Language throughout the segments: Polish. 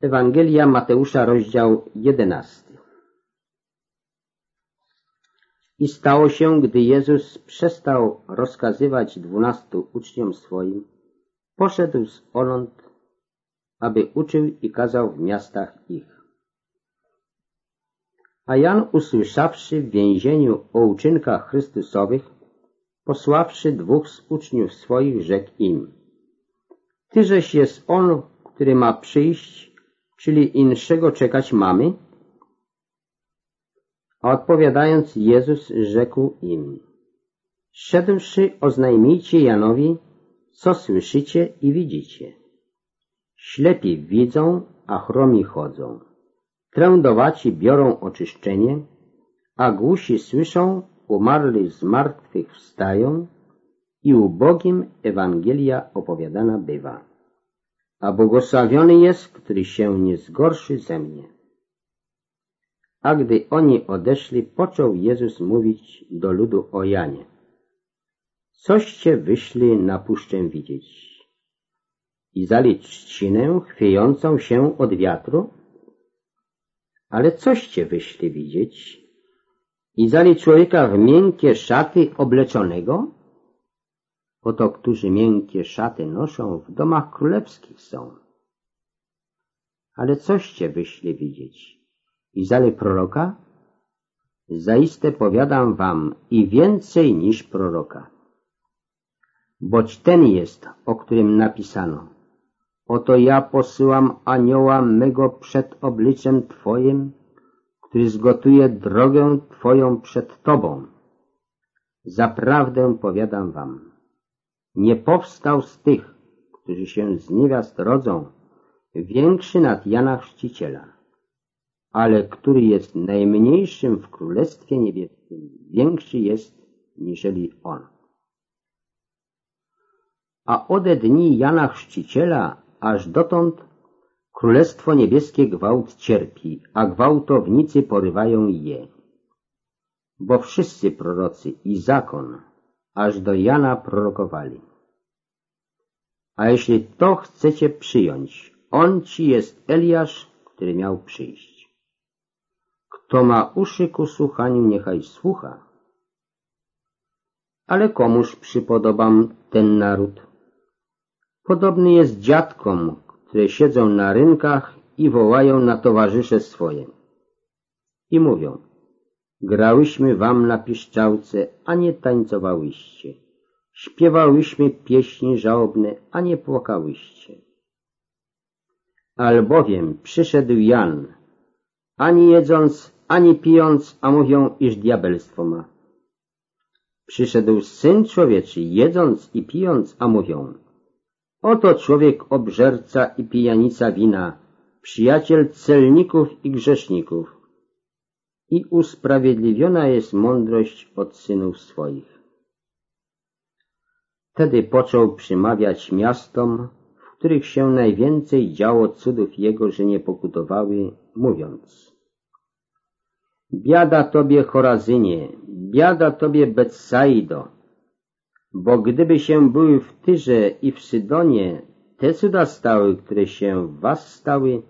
Ewangelia Mateusza, rozdział jedenasty. I stało się, gdy Jezus przestał rozkazywać dwunastu uczniom swoim, poszedł z onąd, aby uczył i kazał w miastach ich. A Jan, usłyszawszy w więzieniu o uczynkach Chrystusowych, posławszy dwóch z uczniów swoich, rzekł im, Tyżeś jest on, który ma przyjść, czyli inszego czekać mamy? A odpowiadając Jezus rzekł im, Szedłszy oznajmijcie Janowi, co słyszycie i widzicie. Ślepi widzą, a chromi chodzą. Trędowaci biorą oczyszczenie, a głusi słyszą, umarli z martwych wstają i ubogim Ewangelia opowiadana bywa a błogosławiony jest, który się nie zgorszy ze mnie. A gdy oni odeszli, począł Jezus mówić do ludu o Janie. Coście wyszli na puszczę widzieć? I zali trzcinę chwiejącą się od wiatru? Ale coście wyszli widzieć? I zali człowieka w miękkie szaty obleczonego? Oto, którzy miękkie szaty noszą, w domach królewskich są. Ale coście wyśli widzieć? Izale proroka? Zaiste powiadam wam i więcej niż proroka. Boć ten jest, o którym napisano. Oto ja posyłam anioła mego przed obliczem Twoim, który zgotuje drogę Twoją przed Tobą. Zaprawdę powiadam wam, nie powstał z tych, którzy się z niewiast rodzą, większy nad Jana Chrzciciela, ale który jest najmniejszym w Królestwie Niebieskim, większy jest niżeli on. A ode dni Jana Chrzciciela aż dotąd Królestwo Niebieskie gwałt cierpi, a gwałtownicy porywają je. Bo wszyscy prorocy i zakon aż do Jana prorokowali. A jeśli to chcecie przyjąć, on ci jest Eliasz, który miał przyjść. Kto ma uszy ku słuchaniu, niechaj słucha. Ale komuż przypodobam ten naród? Podobny jest dziadkom, które siedzą na rynkach i wołają na towarzysze swoje. I mówią, grałyśmy wam na piszczałce, a nie tańcowałyście. Śpiewałyśmy pieśni żałobne, a nie płakałyście. Albowiem przyszedł Jan, ani jedząc, ani pijąc, a mówią, iż diabelstwo ma. Przyszedł Syn Człowieczy, jedząc i pijąc, a mówią, oto człowiek obżerca i pijanica wina, przyjaciel celników i grzeszników. I usprawiedliwiona jest mądrość od synów swoich. Wtedy począł przymawiać miastom, w których się najwięcej działo cudów Jego, że nie pokutowały, mówiąc Biada Tobie Chorazynie, biada Tobie Betsaido, bo gdyby się były w Tyrze i w Sydonie te cuda stały, które się w Was stały,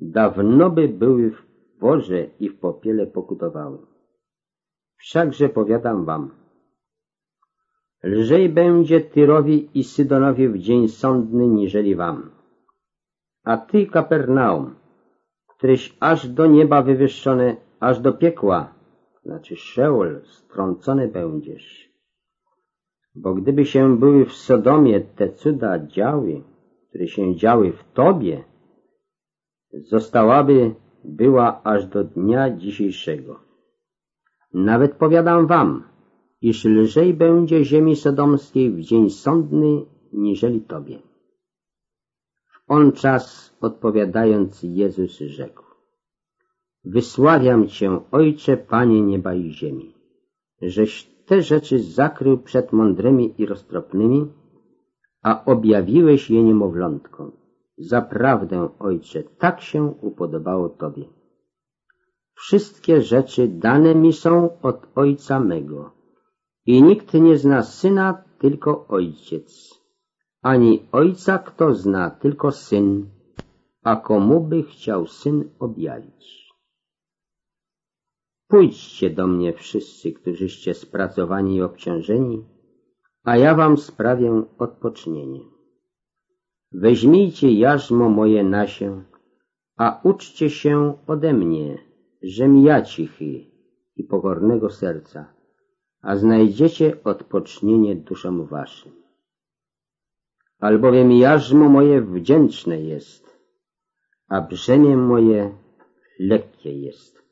dawno by były w porze i w popiele pokutowały. Wszakże powiadam Wam, Lżej będzie Tyrowi i Sydonowi w dzień sądny niżeli wam. A ty, Kapernaum, któryś aż do nieba wywyższony, aż do piekła, znaczy Szeol, strącony będziesz. Bo gdyby się były w Sodomie te cuda działy, które się działy w tobie, zostałaby była aż do dnia dzisiejszego. Nawet powiadam wam, iż lżej będzie ziemi sodomskiej w dzień sądny, niżeli Tobie. W on czas odpowiadając Jezus rzekł, Wysławiam Cię, Ojcze, Panie nieba i ziemi, żeś te rzeczy zakrył przed mądrymi i roztropnymi, a objawiłeś je niemowlątkom. Zaprawdę, Ojcze, tak się upodobało Tobie. Wszystkie rzeczy dane mi są od Ojca mego, i nikt nie zna syna, tylko ojciec. Ani ojca kto zna, tylko syn, a komu by chciał Syn objawić. Pójdźcie do mnie wszyscy, którzyście spracowani i obciążeni, a ja wam sprawię odpocznienie. Weźmijcie jarzmo moje na się, a uczcie się ode mnie, żem ja cichy i pokornego serca, a znajdziecie odpocznienie duszom waszym. Albowiem jarzmo moje wdzięczne jest, a brzemię moje lekkie jest.